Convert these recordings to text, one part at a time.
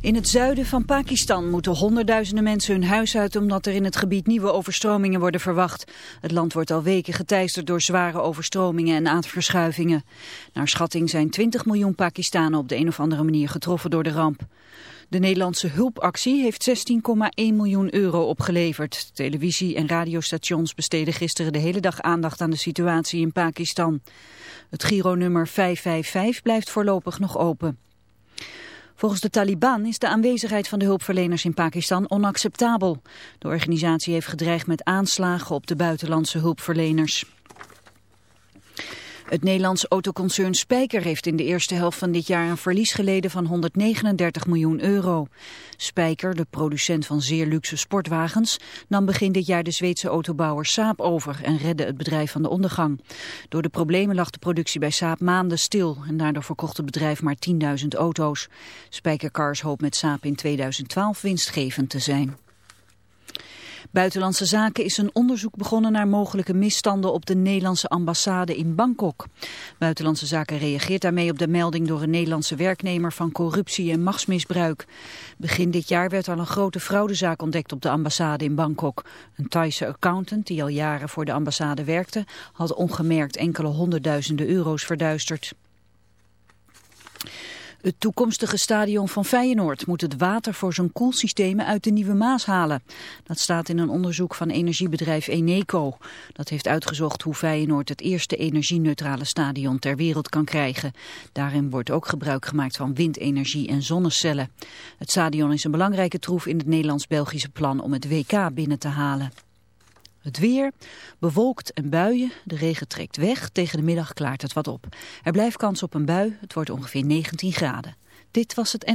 In het zuiden van Pakistan moeten honderdduizenden mensen hun huis uit... omdat er in het gebied nieuwe overstromingen worden verwacht. Het land wordt al weken geteisterd door zware overstromingen en aardverschuivingen. Naar schatting zijn 20 miljoen Pakistanen op de een of andere manier getroffen door de ramp. De Nederlandse hulpactie heeft 16,1 miljoen euro opgeleverd. Televisie- en radiostations besteden gisteren de hele dag aandacht aan de situatie in Pakistan. Het Giro-nummer 555 blijft voorlopig nog open. Volgens de Taliban is de aanwezigheid van de hulpverleners in Pakistan onacceptabel. De organisatie heeft gedreigd met aanslagen op de buitenlandse hulpverleners. Het Nederlands autoconcern Spijker heeft in de eerste helft van dit jaar een verlies geleden van 139 miljoen euro. Spijker, de producent van zeer luxe sportwagens, nam begin dit jaar de Zweedse autobouwer Saab over en redde het bedrijf van de ondergang. Door de problemen lag de productie bij Saab maanden stil en daardoor verkocht het bedrijf maar 10.000 auto's. Spijker Cars hoopt met Saab in 2012 winstgevend te zijn. Buitenlandse Zaken is een onderzoek begonnen naar mogelijke misstanden op de Nederlandse ambassade in Bangkok. Buitenlandse Zaken reageert daarmee op de melding door een Nederlandse werknemer van corruptie en machtsmisbruik. Begin dit jaar werd al een grote fraudezaak ontdekt op de ambassade in Bangkok. Een Thaise accountant die al jaren voor de ambassade werkte had ongemerkt enkele honderdduizenden euro's verduisterd. Het toekomstige stadion van Feyenoord moet het water voor zijn koelsystemen uit de Nieuwe Maas halen. Dat staat in een onderzoek van energiebedrijf Eneco. Dat heeft uitgezocht hoe Feyenoord het eerste energieneutrale stadion ter wereld kan krijgen. Daarin wordt ook gebruik gemaakt van windenergie en zonnecellen. Het stadion is een belangrijke troef in het Nederlands-Belgische plan om het WK binnen te halen. Het weer, bewolkt en buien. De regen trekt weg. Tegen de middag klaart het wat op. Er blijft kans op een bui. Het wordt ongeveer 19 graden. Dit was het...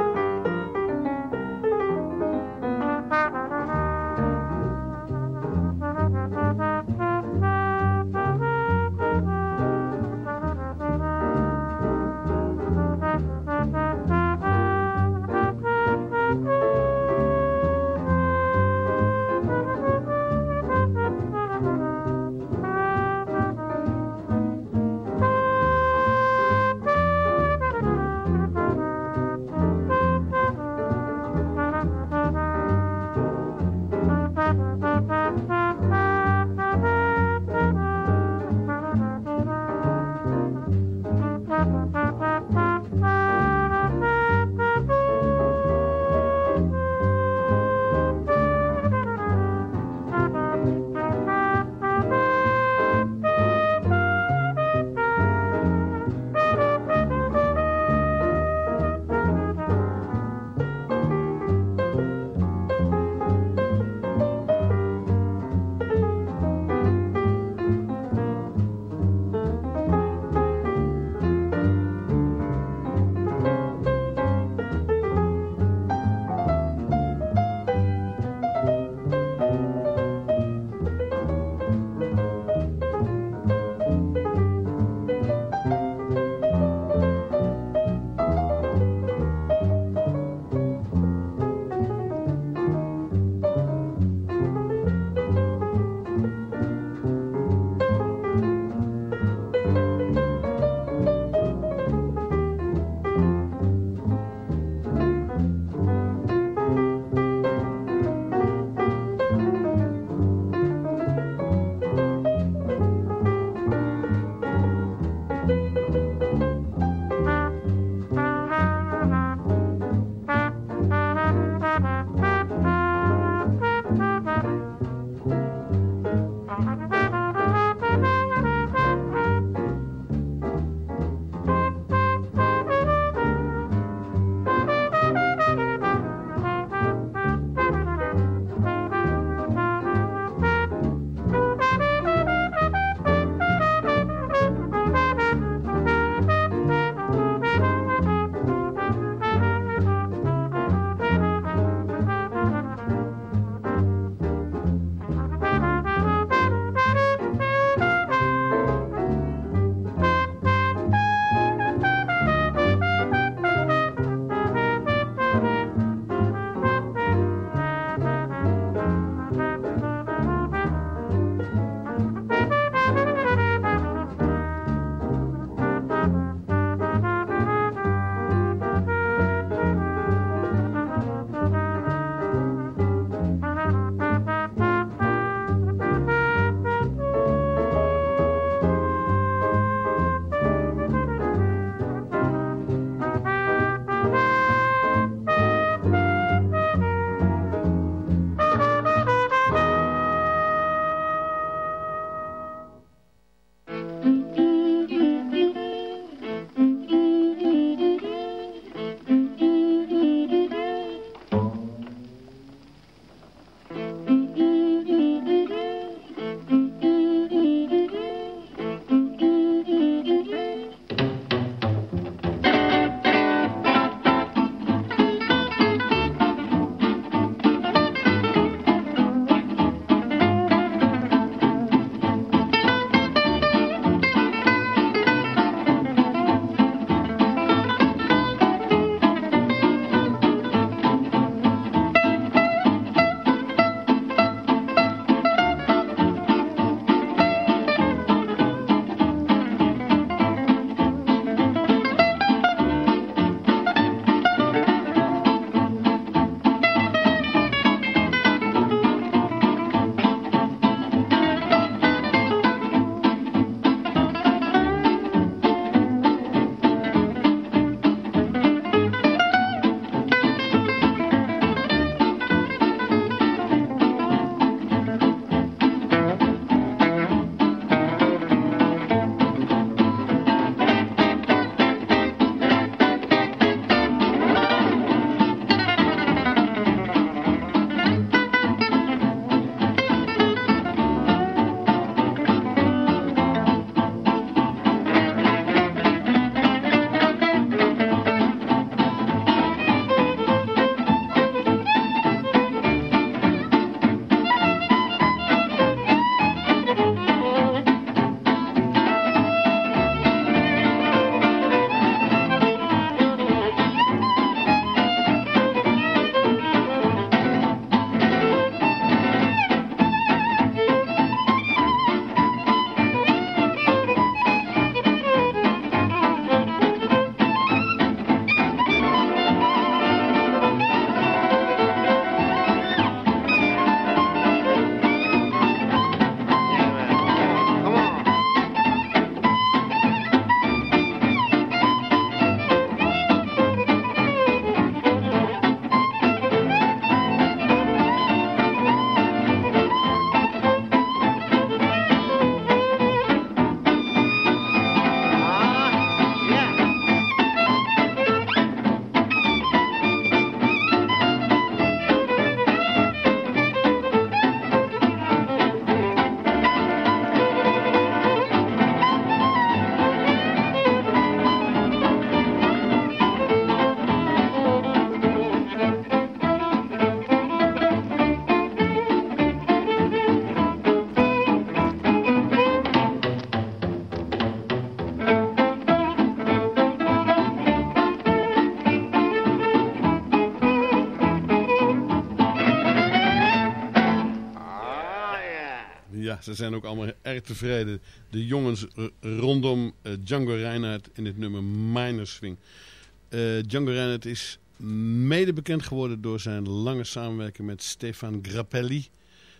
Ze zijn ook allemaal erg tevreden. De jongens rondom uh, Django Reinhardt in het nummer Minor Swing. Uh, Django Reinhardt is mede bekend geworden door zijn lange samenwerking met Stefan Grappelli,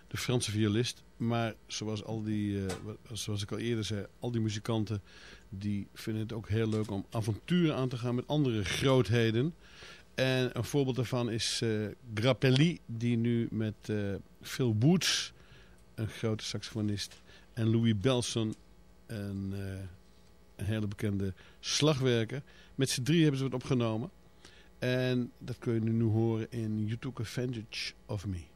de Franse violist. Maar zoals, al die, uh, zoals ik al eerder zei, al die muzikanten die vinden het ook heel leuk om avonturen aan te gaan met andere grootheden. En een voorbeeld daarvan is Grappelli, die nu met Phil Woods, een grote saxofonist, en Louis Belson, een, uh, een hele bekende slagwerker. Met z'n drie hebben ze het opgenomen. En dat kun je nu horen in You Took Advantage of Me.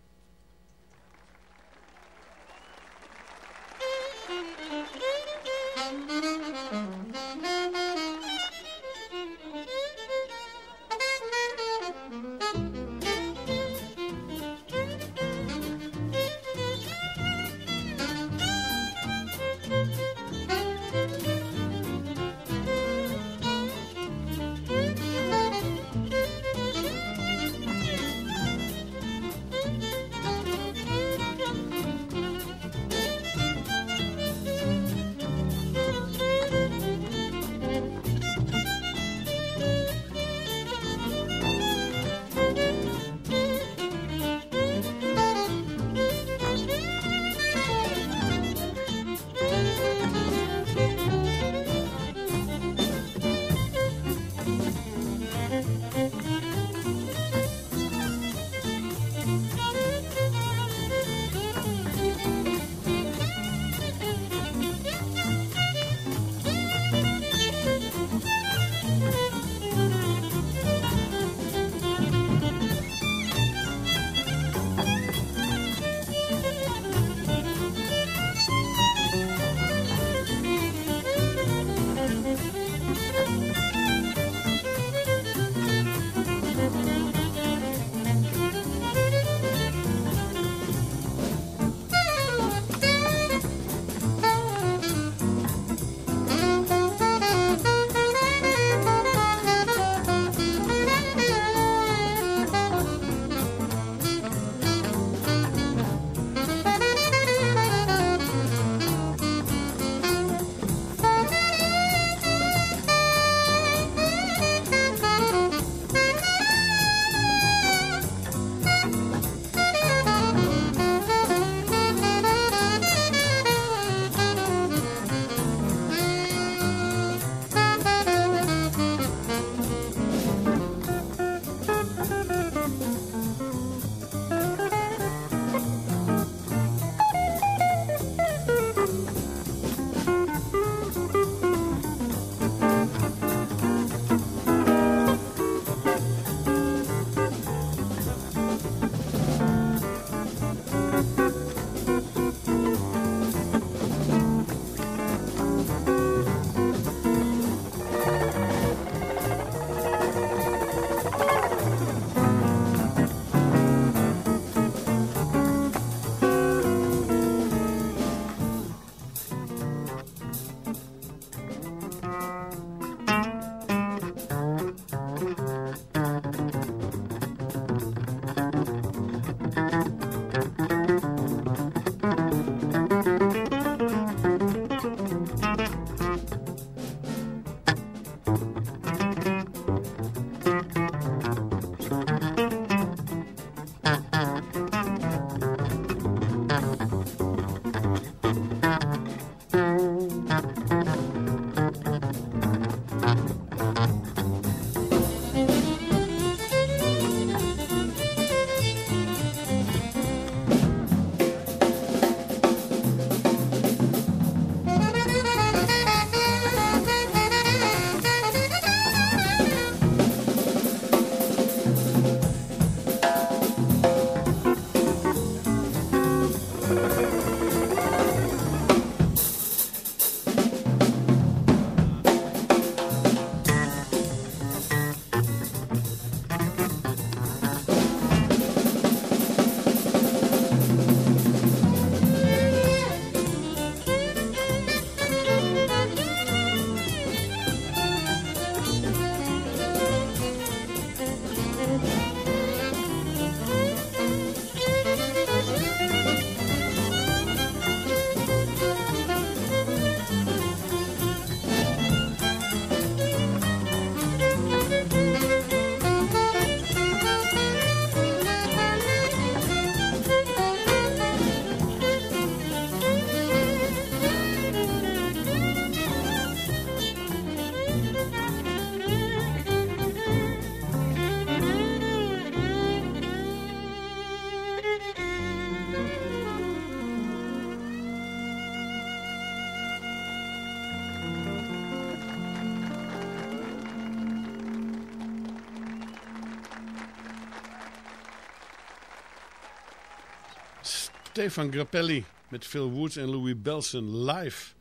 Stefan Grappelli met Phil Woods en Louis Belson live.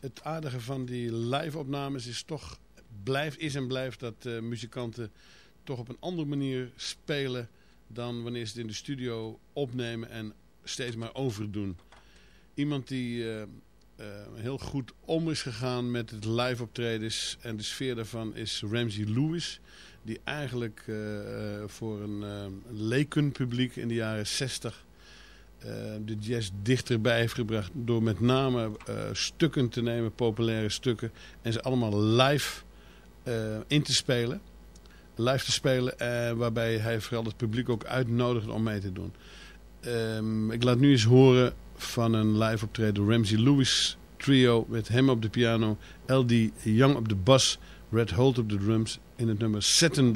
Het aardige van die live-opnames is toch, blijft, is en blijft dat uh, muzikanten toch op een andere manier spelen dan wanneer ze het in de studio opnemen en steeds maar overdoen. Iemand die uh, uh, heel goed om is gegaan met het live optredens en de sfeer daarvan is Ramsey Lewis. Die eigenlijk uh, voor een lekenpubliek in de jaren 60 de jazz dichterbij heeft gebracht. Door met name stukken te nemen, populaire stukken. En ze allemaal live in te spelen live te spelen. Waarbij hij vooral het publiek ook uitnodigt om mee te doen. Um, ik laat nu eens horen van een live optreden. Ramsey Lewis trio met hem op de piano. L.D. Young op de bas. Red Holt op de drums. In het nummer Satin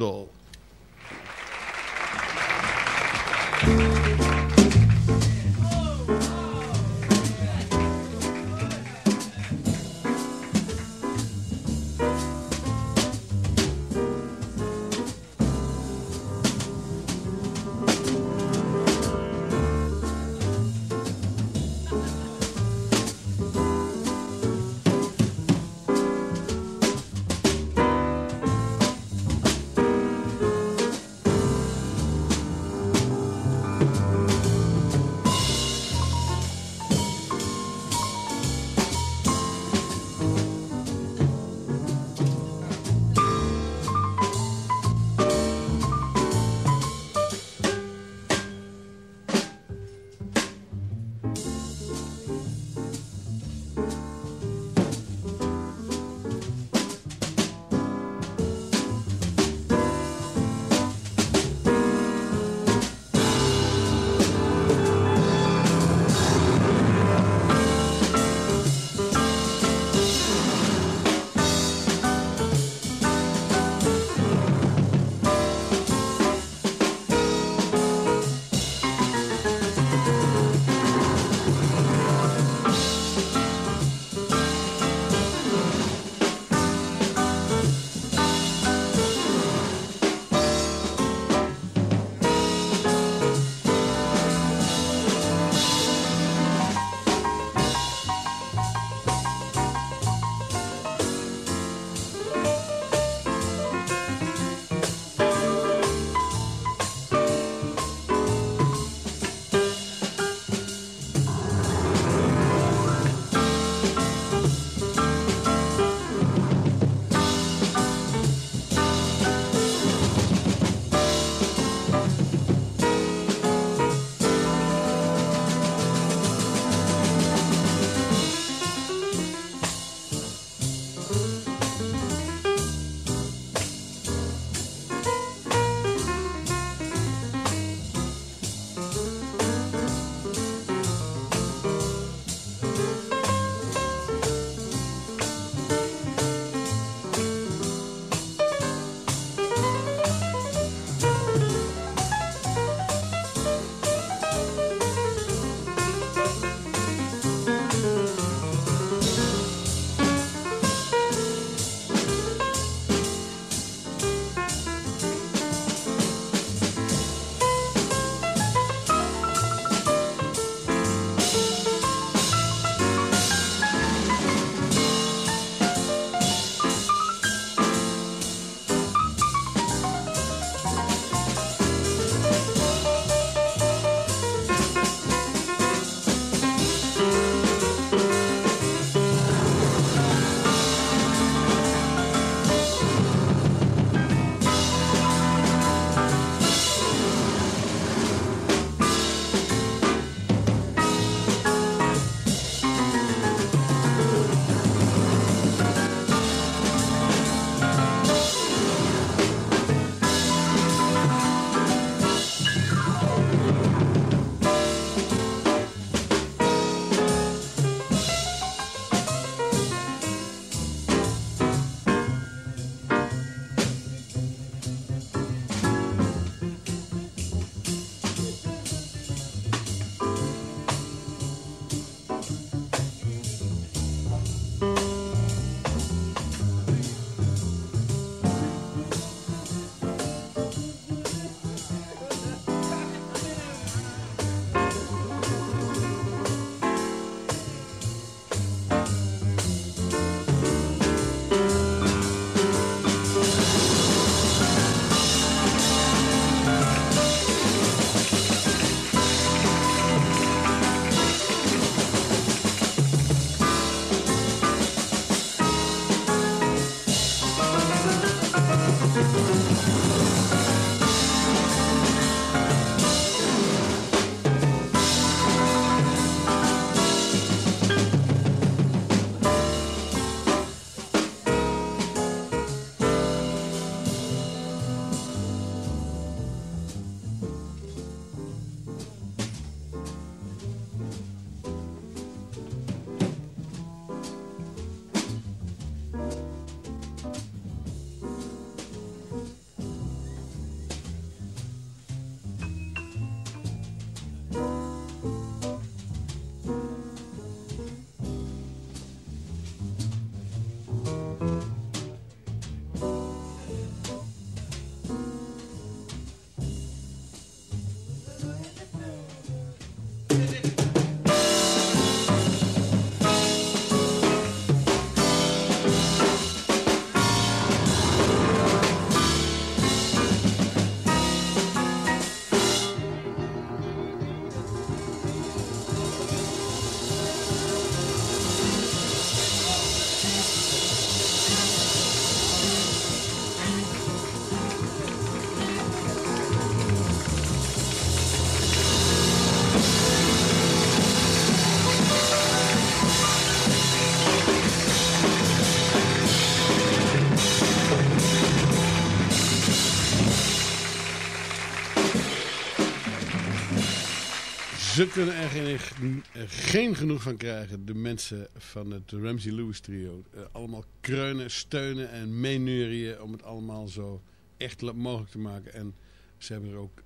Ze kunnen er geen, geen genoeg van krijgen, de mensen van het Ramsey Lewis trio. Eh, allemaal kreunen, steunen en meeneurien om het allemaal zo echt mogelijk te maken. En ze hebben er ook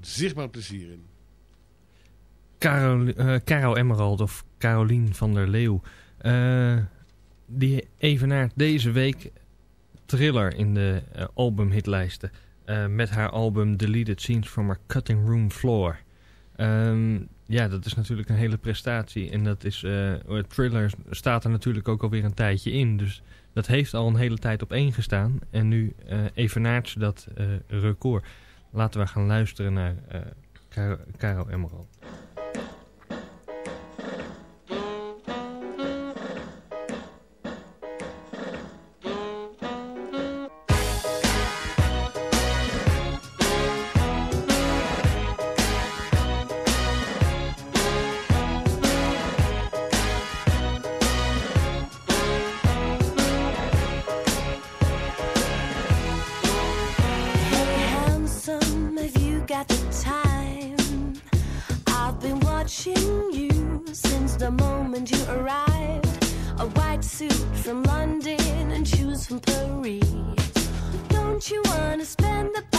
zichtbaar plezier in. Carol, Caro Emerald of Carolien van der Leeuw. eh, die evenaart deze week Thriller in de eh, albumhitlijsten. met haar album Deleted Scenes from Our Cutting Room Floor. Ehm, ja, dat is natuurlijk een hele prestatie. En dat is, eh, Thriller staat er natuurlijk ook alweer een tijdje in. Dus dat heeft al een hele tijd op één gestaan. En nu eh evenaart ze dat eh, record. Laten we gaan luisteren naar Caro Emerald. From London and shoes from Paris. Don't you wanna spend about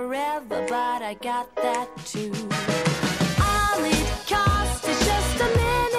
forever, but I got that too. All it costs is just a minute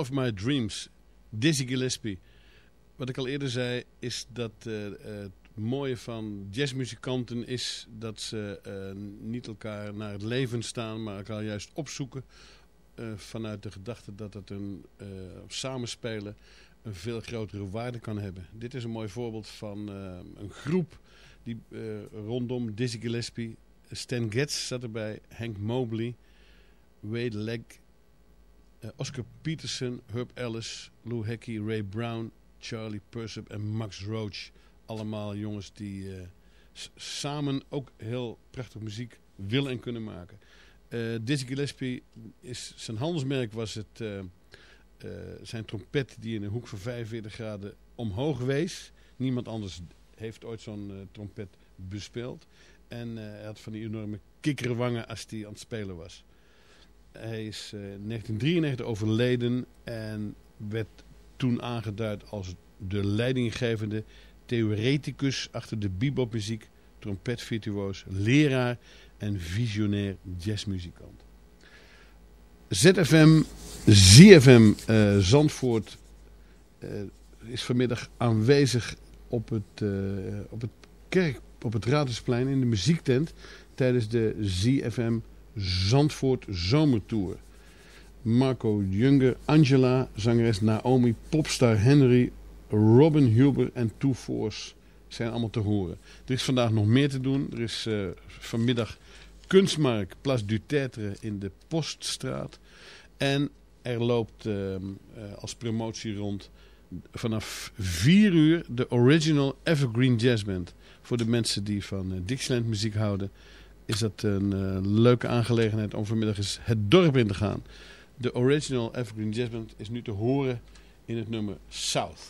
of My Dreams, Dizzy Gillespie. Wat ik al eerder zei, is dat eh, het mooie van jazzmuzikanten is dat ze eh, niet elkaar naar het leven staan, maar elkaar juist opzoeken eh, vanuit de gedachte dat het een samenspelen een veel grotere waarde kan hebben. Dit is een mooi voorbeeld van een groep die rondom Dizzy Gillespie, Stan Getz zat erbij, Hank Mobley, Wade Legg, eh, Oscar Peterson, Herb Ellis, Lou Hickey, Ray Brown, Charlie Persip en Max Roach. Allemaal jongens die eh, samen ook heel prachtig muziek willen en kunnen maken. Eh Dizzy Gillespie, is, zijn handelsmerk was het, eh, eh, zijn trompet die in een hoek van 45 graden omhoog wees. Niemand anders heeft ooit zo'n eh, trompet bespeeld. En eh, hij had van die enorme kikkerwangen als hij aan het spelen was. Hij is eh, in 1993 overleden en werd toen aangeduid als de leidinggevende theoreticus achter de bebopmuziek, trompetvirtuoos, leraar en visionair jazzmuzikant. ZFM, ZFM eh, Zandvoort eh, is vanmiddag aanwezig op het, eh, op het kerk, op het Radersplein in de muziektent tijdens de ZFM Zandvoort Zomertour. Marco Junger, Angela, zangeres Naomi, popstar Henry, Robin Huber en Two Force zijn allemaal te horen. Er is vandaag nog meer te doen. Er is eh, vanmiddag kunstmarkt Place du Tetre in de Poststraat. En er loopt eh, eh, als promotie rond vanaf 4 uur de Original Evergreen Jazz Band. Voor de mensen die van eh, Dixieland muziek houden is dat een eh, leuke aangelegenheid om vanmiddag eens het dorp in te gaan. De Original Evergreen Jazz Band is nu te horen in het nummer South.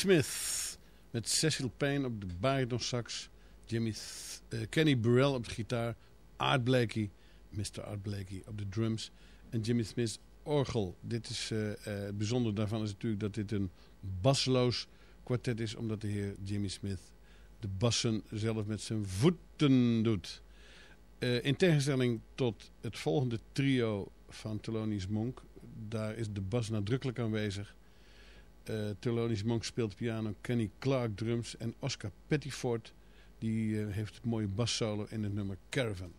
Smith met Cecil Payne op de baritonsax, Jimmy eh, Kenny Burrell op de gitaar, Art Blakey, Mr. Art Blakey op de drums en Jimmy Smith orgel. Dit is, eh, eh, het bijzondere daarvan is natuurlijk dat dit een basloos kwartet is, omdat de heer Jimmy Smith de bassen zelf met zijn voeten doet. In tegenstelling tot het volgende trio van Thelonious Monk, daar is de bas nadrukkelijk aanwezig. Thelonious Monk speelt piano, Kenny Clark drums en Oscar Pettiford die eh, heeft een mooie bassolo in het nummer Caravan.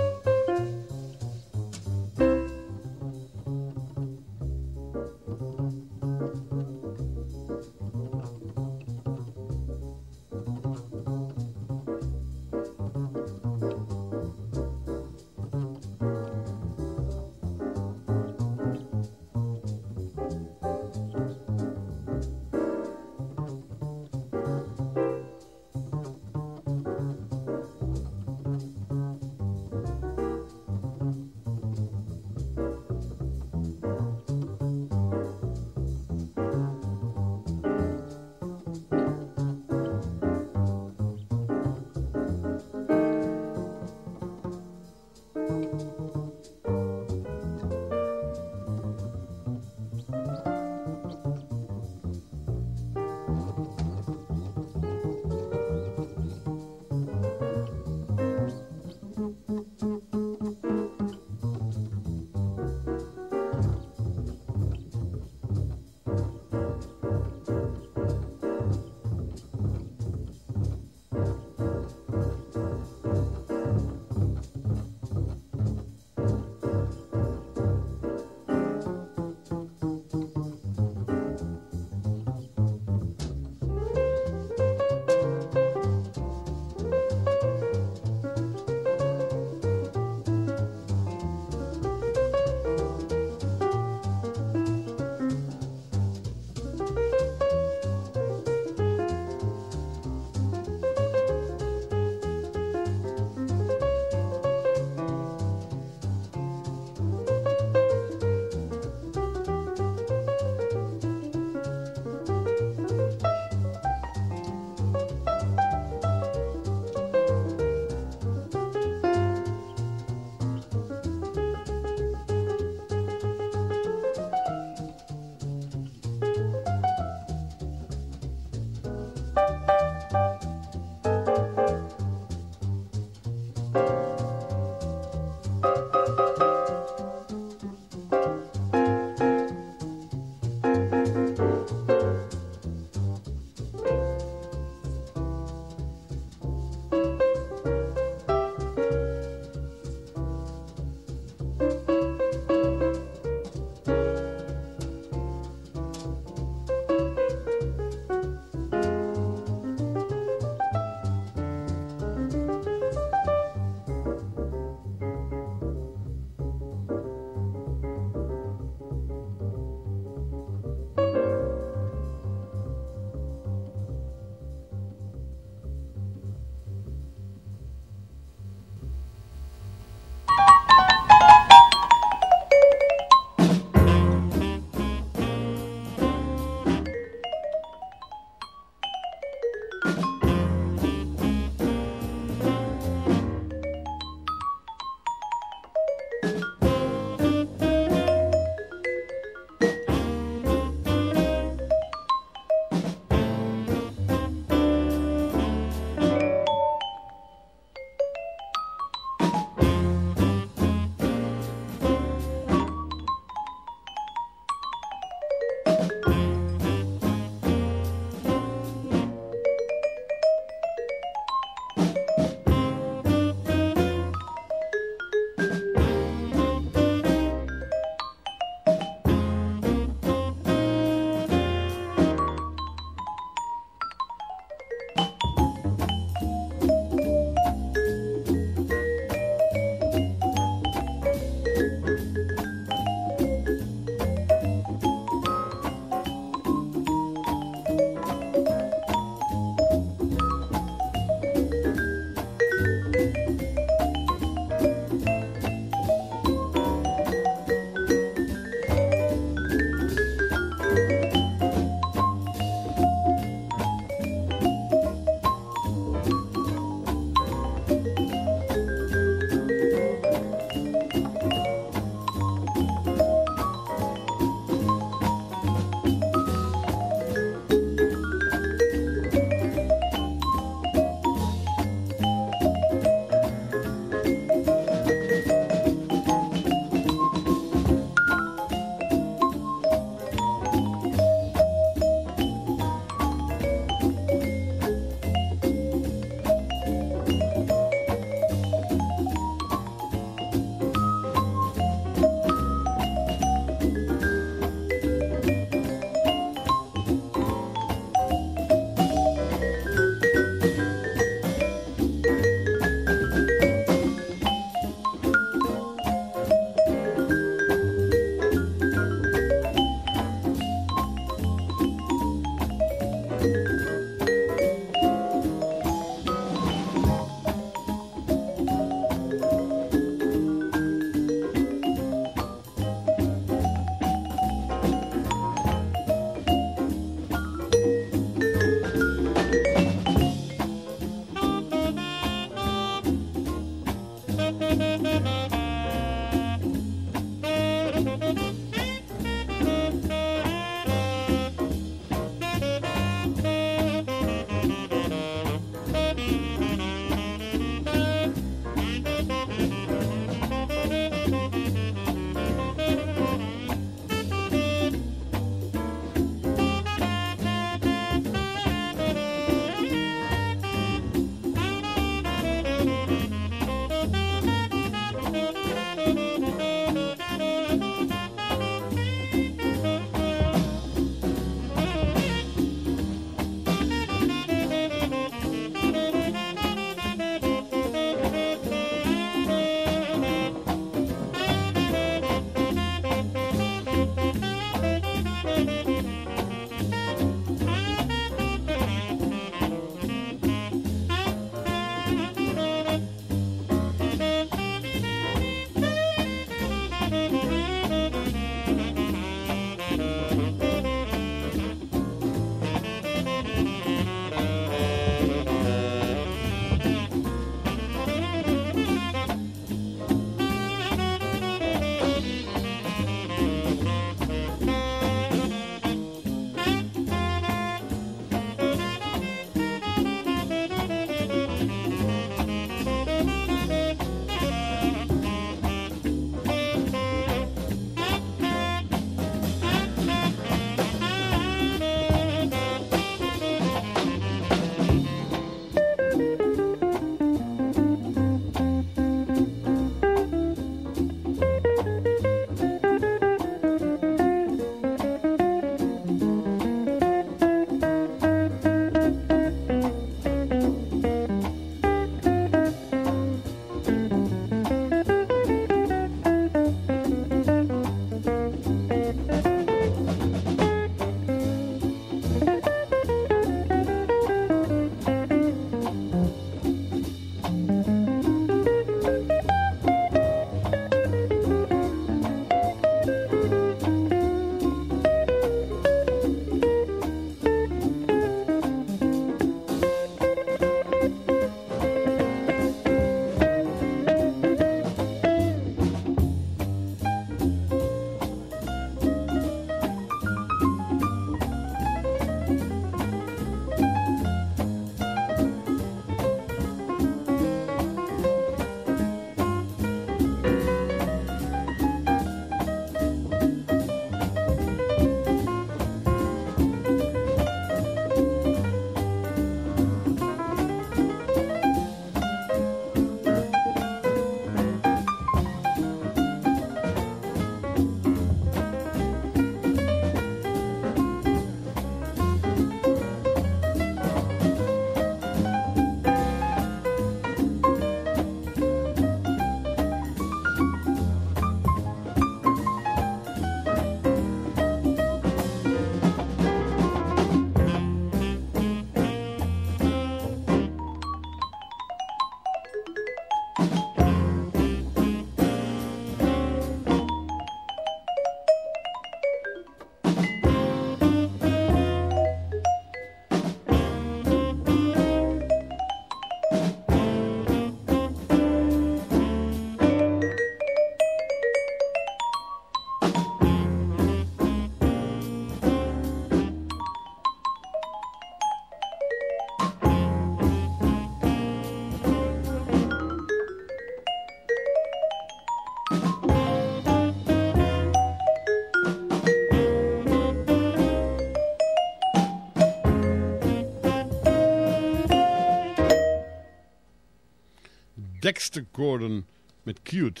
Dexter Gordon met Cute.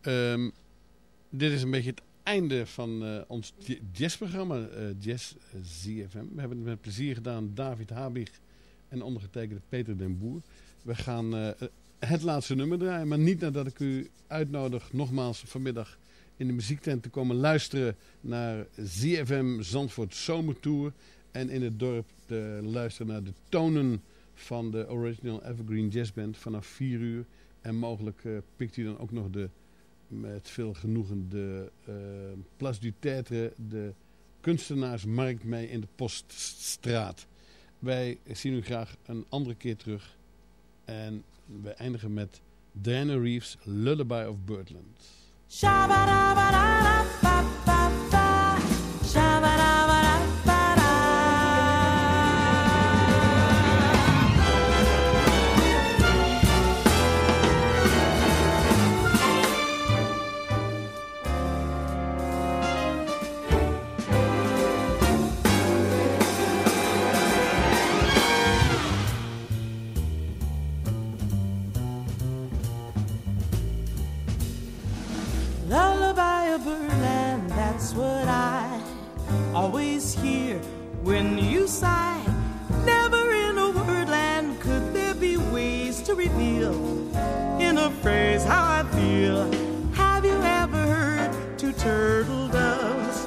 Ehm, dit is een beetje het einde van eh, ons jazzprogramma, eh, Jazz ZFM. We hebben het met plezier gedaan, David Habig en ondergetekende Peter den Boer. We gaan eh, het laatste nummer draaien, maar niet nadat ik u uitnodig nogmaals vanmiddag in de muziektent te komen luisteren naar ZFM Zandvoort Zomertour. En in het dorp te luisteren naar de tonen van de Original Evergreen Jazz Band vanaf 4 uur. En mogelijk eh, pikt u dan ook nog de, met veel genoegen de eh Place du Tetre, de kunstenaarsmarkt mee in de Poststraat. Wij zien u graag een andere keer terug. En we eindigen met Diana Reeves, Lullaby of Birdland. When you sigh. Never in a wordland could there be ways to reveal in a phrase how I feel. Have you ever heard two turtle doves,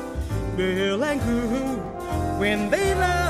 bill and coo, when they love?